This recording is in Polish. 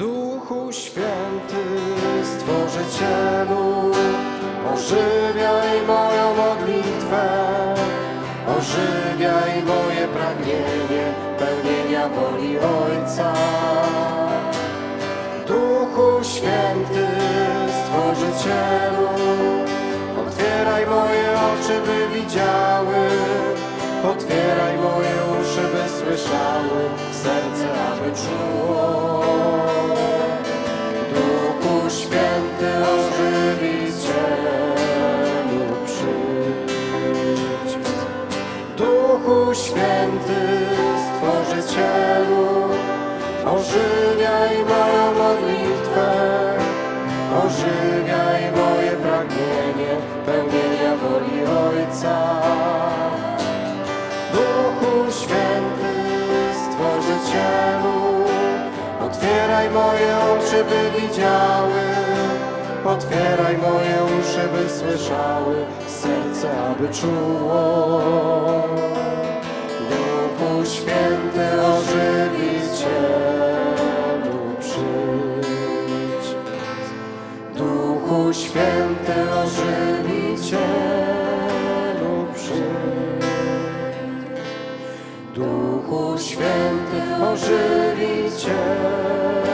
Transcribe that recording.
Duchu Święty, Stworzycielu, ożywiaj moją modlitwę, ożywiaj moje pragnienie pełnienia woli Ojca. Duchu Święty, Stworzycielu, otwieraj moje oczy, by widziały, otwieraj moje uszy, by słyszały, serce, aby czuło. Duchu Święty, Stworzycielu, ożywiaj moją modlitwę, ożywiaj moje pragnienie pełnienia woli Ojca. Duchu Święty, Stworzycielu, otwieraj moje oczy, by widziały, słyszały, serce, aby czuło. Duchu Święty, ożywicielu, przyjdź. Duchu Święty, ożywicielu, przyjdź. Duchu Święty, ożywicielu, przyjdź.